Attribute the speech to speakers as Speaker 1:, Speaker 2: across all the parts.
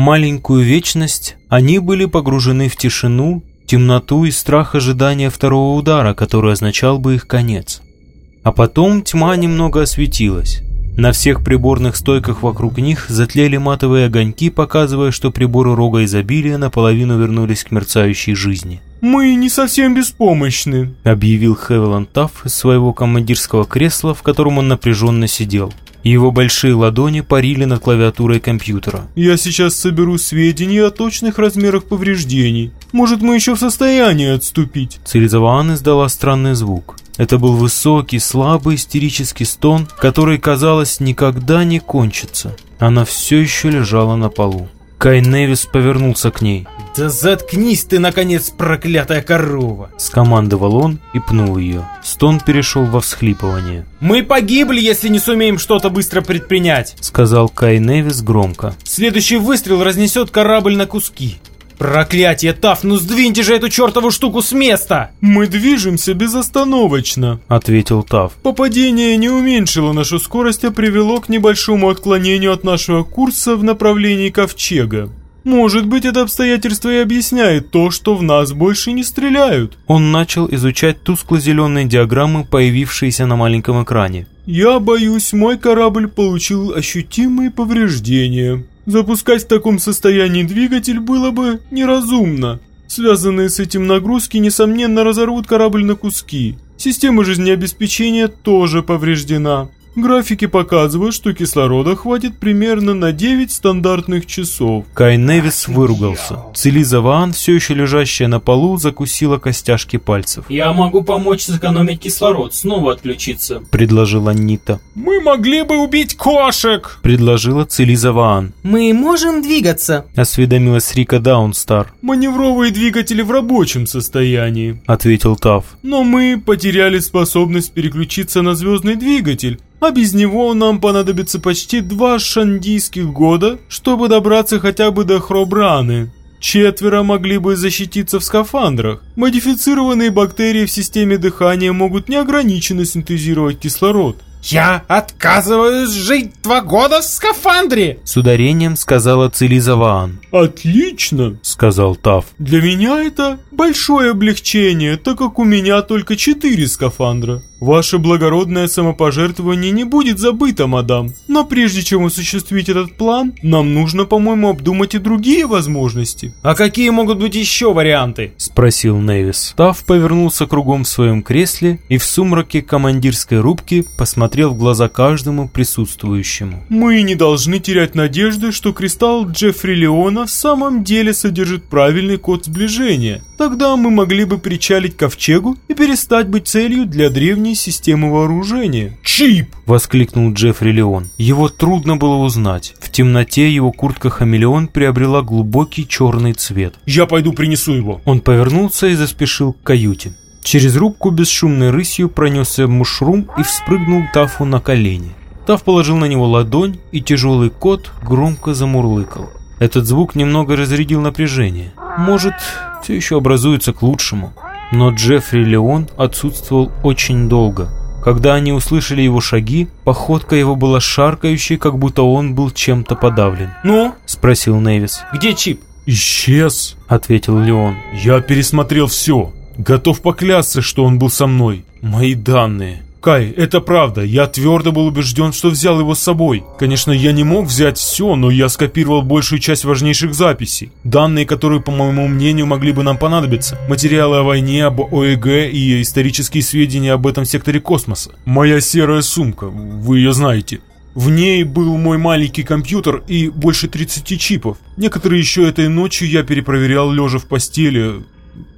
Speaker 1: Маленькую вечность они были погружены в тишину, темноту и страх ожидания второго удара, который означал бы их конец. А потом тьма немного осветилась. На всех приборных стойках вокруг них затлели матовые огоньки, показывая, что приборы рога изобилия наполовину вернулись к мерцающей жизни.
Speaker 2: «Мы не совсем беспомощны», —
Speaker 1: объявил Хевиланд Тафф из своего командирского кресла, в котором он напряженно сидел. Его большие ладони парили над клавиатурой компьютера.
Speaker 2: «Я сейчас соберу сведения о точных размерах повреждений. Может, мы еще в состоянии отступить?»
Speaker 1: Цилизаван издала странный звук. Это был высокий, слабый истерический стон, который, казалось, никогда не кончится. Она все еще лежала на полу. Кай Невис повернулся к ней.
Speaker 3: «Да заткнись ты, наконец, проклятая корова!»
Speaker 1: Скомандовал он и пнул ее. Стон перешел во всхлипывание.
Speaker 3: «Мы погибли, если не сумеем что-то быстро предпринять!»
Speaker 1: Сказал Кай Невис громко.
Speaker 3: «Следующий выстрел разнесет корабль на куски!» «Проклятие, Таф, ну сдвиньте же эту чертову штуку с места!»
Speaker 2: «Мы движемся безостановочно», —
Speaker 1: ответил Таф.
Speaker 2: «Попадение не уменьшило нашу скорость, а привело к небольшому отклонению от нашего курса в направлении Ковчега. Может быть, это обстоятельство и объясняет то, что в нас больше не стреляют».
Speaker 1: Он начал изучать тускло-зеленые диаграммы, появившиеся на маленьком экране.
Speaker 2: «Я боюсь, мой корабль получил ощутимые повреждения. Запускать в таком состоянии двигатель было бы неразумно. Связанные с этим нагрузки, несомненно, разорвут корабль на куски. Система жизнеобеспечения тоже повреждена. Графики показывают, что кислорода хватит примерно на 9 стандартных часов.
Speaker 1: Кай Невис выругался. Целиза Ваан, все еще лежащая на полу, закусила костяшки пальцев.
Speaker 4: «Я могу помочь сэкономить кислород, снова отключиться», —
Speaker 1: предложила Нита.
Speaker 3: «Мы могли бы убить кошек!»
Speaker 1: — предложила Целиза Ваан.
Speaker 5: «Мы можем двигаться?»
Speaker 1: — осведомилась Рика Даунстар.
Speaker 2: «Маневровые двигатели в рабочем состоянии», —
Speaker 1: ответил Тав.
Speaker 2: «Но мы потеряли способность переключиться на звездный двигатель, а без него нам понадобится почти два шандийских года, чтобы добраться хотя бы до Хробраны. Четверо могли бы защититься в скафандрах. Модифицированные бактерии в системе дыхания могут неограниченно синтезировать кислород.
Speaker 3: «Я отказываюсь жить два года в скафандре!»
Speaker 1: С ударением сказала Целиза Ваан.
Speaker 2: «Отлично!»
Speaker 1: Сказал Тав.
Speaker 2: «Для меня это большое облегчение, так как у меня только четыре скафандра. Ваше благородное самопожертвование не будет забыто, мадам. Но прежде чем осуществить этот план, нам нужно, по-моему, обдумать и другие возможности.
Speaker 3: А какие могут быть еще варианты?
Speaker 1: Спросил Невис. Тав повернулся кругом в своем кресле и в сумраке командирской рубки посмотрел в глаза каждому присутствующему.
Speaker 2: Мы не должны терять надежды, что кристалл Джеффри Леона в самом деле содержит правильный код сближения. Тогда мы могли бы причалить к ковчегу и перестать быть целью для древней системы вооружения.
Speaker 3: «Чип!»
Speaker 1: — воскликнул Джеффри Леон. Его трудно было узнать. В темноте его куртка-хамелеон приобрела глубокий черный цвет.
Speaker 3: «Я пойду принесу его!»
Speaker 1: Он повернулся и заспешил к каюте. Через рубку бесшумной рысью пронесся мушрум и вспрыгнул Тафу на колени. Таф положил на него ладонь, и тяжелый кот громко замурлыкал. Этот звук немного разрядил напряжение. Может, все еще образуется к лучшему. Но Джеффри Леон отсутствовал очень долго. Когда они услышали его шаги, походка его была шаркающей, как будто он был чем-то подавлен.
Speaker 3: «Ну?»
Speaker 1: – спросил Невис.
Speaker 3: «Где чип?»
Speaker 2: «Исчез», –
Speaker 1: ответил Леон.
Speaker 2: «Я пересмотрел все. Готов поклясться, что он был со мной. Мои данные». Кай, это правда, я твердо был убежден, что взял его с собой. Конечно, я не мог взять все, но я скопировал большую часть важнейших записей. Данные, которые, по моему мнению, могли бы нам понадобиться. Материалы о войне, об ОЭГ и исторические сведения об этом секторе космоса. Моя серая сумка, вы ее знаете. В ней был мой маленький компьютер и больше 30 чипов. Некоторые еще этой ночью я перепроверял лежа в постели,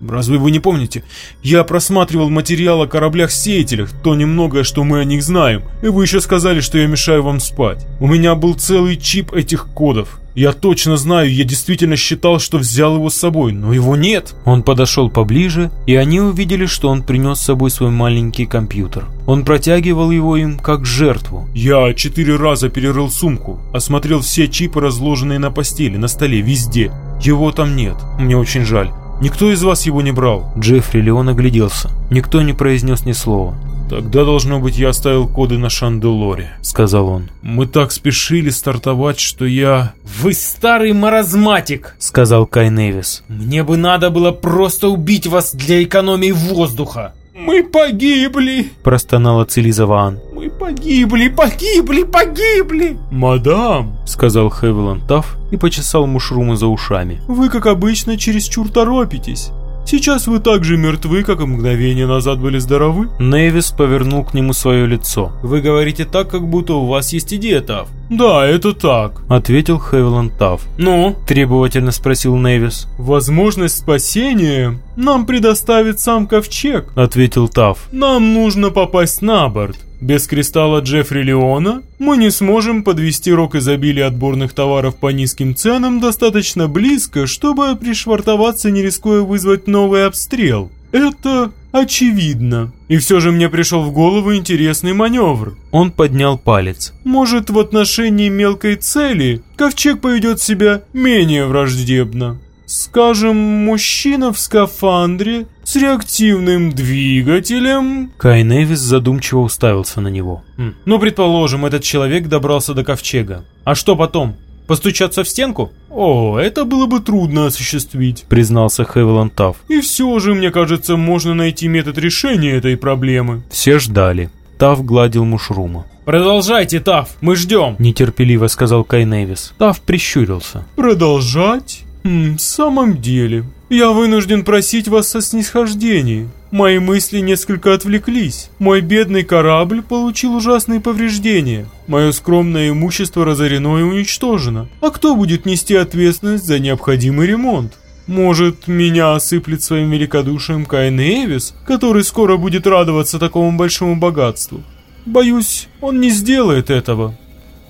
Speaker 2: Разве вы не помните? Я просматривал материал о кораблях-сеятелях, то немногое, что мы о них знаем, и вы еще сказали, что я мешаю вам спать. У меня был целый чип этих кодов. Я точно знаю, я действительно считал, что взял его с собой, но его нет.
Speaker 1: Он подошел поближе, и они увидели, что он принес с собой свой маленький компьютер. Он протягивал его им как жертву.
Speaker 2: Я четыре раза перерыл сумку, осмотрел все чипы, разложенные на постели, на столе, везде. Его там нет. Мне очень жаль. Никто из вас его не брал?»
Speaker 1: Джеффри Леон огляделся. Никто не произнес ни слова.
Speaker 2: Тогда, должно быть, я оставил коды на Шанделоре,
Speaker 1: сказал он.
Speaker 2: Мы так спешили стартовать, что я...
Speaker 3: Вы старый маразматик,
Speaker 1: сказал Кай Невис.
Speaker 3: Мне бы надо было просто убить вас для экономии воздуха.
Speaker 2: «Мы погибли!»
Speaker 1: – простонала Целизаван.
Speaker 2: «Мы погибли, погибли, погибли!»
Speaker 1: «Мадам!» – сказал Хевиланд Тафф и почесал мушрумы за ушами.
Speaker 2: «Вы, как обычно, чересчур торопитесь. Сейчас вы так же мертвы, как и мгновение назад были здоровы?»
Speaker 1: Невис повернул к нему свое лицо.
Speaker 3: «Вы говорите так, как будто у вас есть идея, Тафф».
Speaker 2: «Да, это так», —
Speaker 1: ответил Хевиланд Тафф.
Speaker 3: «Ну?»
Speaker 1: — требовательно спросил Невис.
Speaker 2: «Возможность спасения нам предоставит сам Ковчег», —
Speaker 1: ответил Тафф.
Speaker 2: «Нам нужно попасть на борт. Без кристалла Джеффри Леона мы не сможем подвести рок изобилия отборных товаров по низким ценам достаточно близко, чтобы пришвартоваться, не рискуя вызвать новый обстрел. Это очевидно. И все же мне пришел в голову интересный маневр.
Speaker 1: Он поднял палец.
Speaker 2: Может, в отношении мелкой цели ковчег поведет себя менее враждебно. Скажем, мужчина в скафандре с реактивным двигателем...
Speaker 1: Кай Невис задумчиво уставился на него.
Speaker 3: Хм. Ну, предположим, этот человек добрался до ковчега. А что потом? Постучаться в стенку?
Speaker 2: О, это было бы трудно осуществить,
Speaker 1: признался Хевиланд Тафф.
Speaker 2: И все же, мне кажется, можно найти метод решения этой проблемы.
Speaker 1: Все ждали. Тафф гладил мушрума.
Speaker 3: «Продолжайте, Тафф, мы ждем!»
Speaker 1: Нетерпеливо сказал Кай Невис. Тафф прищурился.
Speaker 2: «Продолжать? Хм, в самом деле, я вынужден просить вас о снисхождении. Мои мысли несколько отвлеклись. Мой бедный корабль получил ужасные повреждения. Мое скромное имущество разорено и уничтожено. А кто будет нести ответственность за необходимый ремонт? Может, меня осыплет своим великодушием Кайн Эвис, который скоро будет радоваться такому большому богатству? Боюсь, он не сделает этого.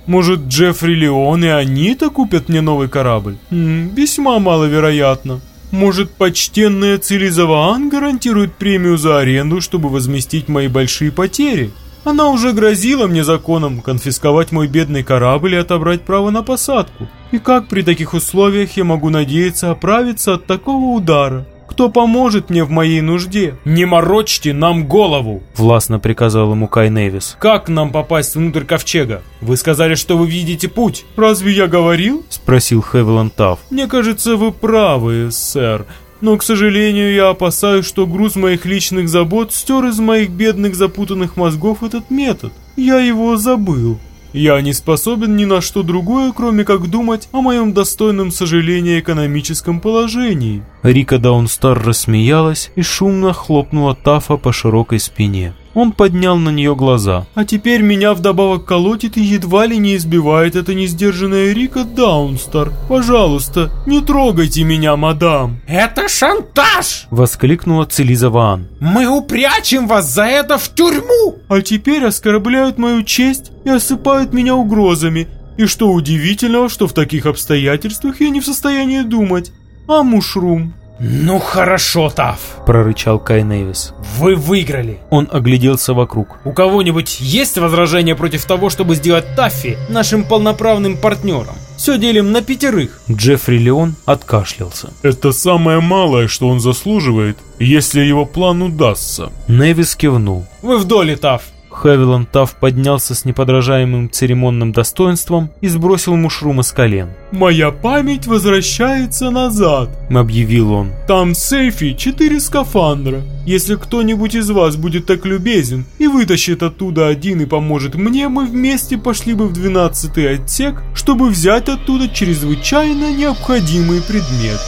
Speaker 2: Может, Джеффри Леон и Анита купят мне новый корабль? М -м, весьма маловероятно. Может, почтенная Цилизаваан гарантирует премию за аренду, чтобы возместить мои большие потери? Она уже грозила мне законом конфисковать мой бедный корабль и отобрать право на посадку. И как при таких условиях я могу надеяться оправиться от такого удара? Кто поможет мне в моей нужде?
Speaker 3: Не морочьте нам голову,
Speaker 1: властно приказал ему Кай Невис.
Speaker 3: Как нам попасть внутрь ковчега? Вы сказали, что вы видите путь.
Speaker 2: Разве я говорил?
Speaker 1: спросил Хевиланд Тафф.
Speaker 2: Мне кажется, вы правы, сэр. Но, к сожалению, я опасаюсь, что груз моих личных забот стер из моих бедных запутанных мозгов этот метод. Я его забыл. Я не способен ни на что другое, кроме как думать о моем достойном сожалении экономическом положении».
Speaker 1: Рика Даунстар рассмеялась и шумно хлопнула Тафа по широкой спине. Он поднял на нее глаза.
Speaker 2: «А теперь меня вдобавок колотит и едва ли не избивает эта несдержанная Рика Даунстар. Пожалуйста, не трогайте меня, мадам!»
Speaker 3: «Это шантаж!»
Speaker 1: Воскликнула Целиза Ваан.
Speaker 3: «Мы упрячем вас за это в тюрьму!»
Speaker 2: «А теперь оскорбляют мою честь и осыпают меня угрозами. И что удивительного, что в таких обстоятельствах я не в состоянии думать. А мушрум?»
Speaker 3: «Ну хорошо, Таф!»
Speaker 1: – прорычал Кай Невис.
Speaker 3: «Вы выиграли!»
Speaker 1: Он огляделся вокруг.
Speaker 3: «У кого-нибудь есть возражения против того, чтобы сделать Таффи нашим полноправным партнером? Все делим на пятерых!»
Speaker 1: Джеффри Леон откашлялся.
Speaker 2: «Это самое малое, что он заслуживает, если его план удастся!»
Speaker 1: Невис кивнул.
Speaker 3: «Вы в доле, Тафф!»
Speaker 1: Хевилан Тафф поднялся с неподражаемым церемонным достоинством и сбросил мушрума с колен.
Speaker 2: «Моя память возвращается назад», —
Speaker 1: объявил он.
Speaker 2: «Там в сейфе четыре скафандра. Если кто-нибудь из вас будет так любезен и вытащит оттуда один и поможет мне, мы вместе пошли бы в двенадцатый отсек, чтобы взять оттуда чрезвычайно необходимый предмет».